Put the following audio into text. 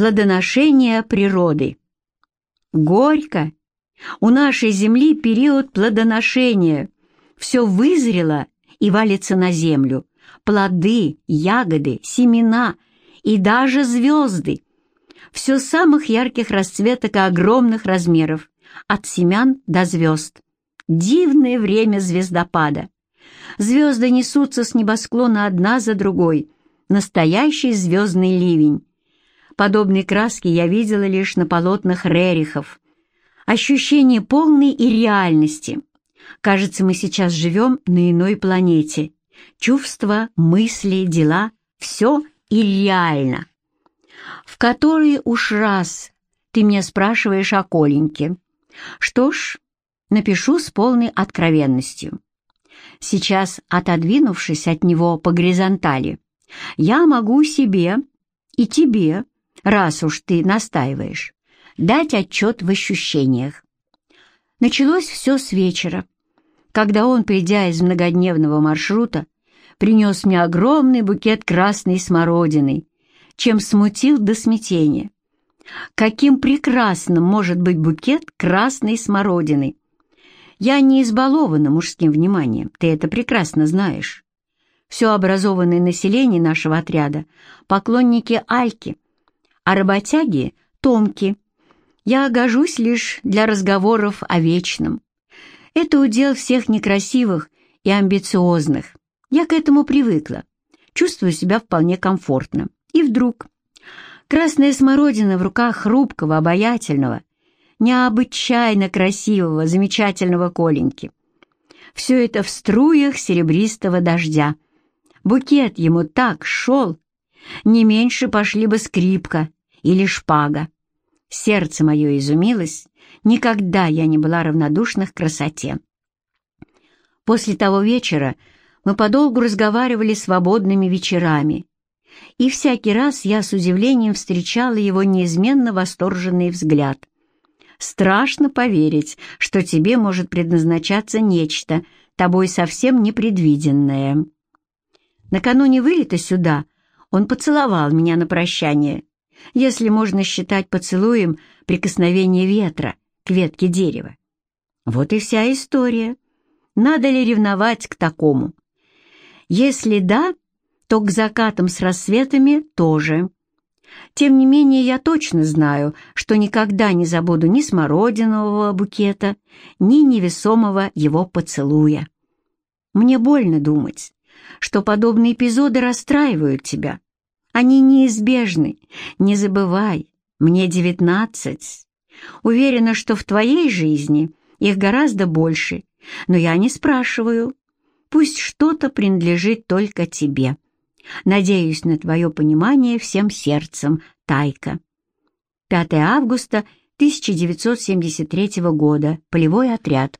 Плодоношение природы. Горько. У нашей земли период плодоношения. Все вызрело и валится на землю. Плоды, ягоды, семена и даже звезды. Все самых ярких расцветок и огромных размеров, от семян до звезд. Дивное время звездопада. Звезды несутся с небосклона одна за другой. Настоящий звездный ливень. Подобной краски я видела лишь на полотнах Рерихов. Ощущение полной и реальности. Кажется, мы сейчас живем на иной планете. Чувства, мысли, дела — все и реально. В который уж раз ты меня спрашиваешь о Коленьке. Что ж, напишу с полной откровенностью. Сейчас, отодвинувшись от него по горизонтали, я могу себе и тебе раз уж ты настаиваешь, дать отчет в ощущениях. Началось все с вечера, когда он, придя из многодневного маршрута, принес мне огромный букет красной смородины, чем смутил до смятения. Каким прекрасным может быть букет красной смородины! Я не избалована мужским вниманием, ты это прекрасно знаешь. Все образованное население нашего отряда — поклонники Альки — а работяги — томки. Я гожусь лишь для разговоров о вечном. Это удел всех некрасивых и амбициозных. Я к этому привыкла, чувствую себя вполне комфортно. И вдруг красная смородина в руках хрупкого, обаятельного, необычайно красивого, замечательного Коленьки. Все это в струях серебристого дождя. Букет ему так шел, не меньше пошли бы скрипка или шпага. Сердце мое изумилось, никогда я не была равнодушна к красоте. После того вечера мы подолгу разговаривали свободными вечерами, и всякий раз я с удивлением встречала его неизменно восторженный взгляд. Страшно поверить, что тебе может предназначаться нечто, тобой совсем непредвиденное. Накануне вылета сюда он поцеловал меня на прощание, если можно считать поцелуем прикосновение ветра к ветке дерева. Вот и вся история. Надо ли ревновать к такому? Если да, то к закатам с рассветами тоже. Тем не менее, я точно знаю, что никогда не забуду ни смородинового букета, ни невесомого его поцелуя. Мне больно думать, что подобные эпизоды расстраивают тебя. Они неизбежны. Не забывай, мне девятнадцать. Уверена, что в твоей жизни их гораздо больше, но я не спрашиваю. Пусть что-то принадлежит только тебе. Надеюсь на твое понимание всем сердцем, Тайка. 5 августа 1973 года. Полевой отряд.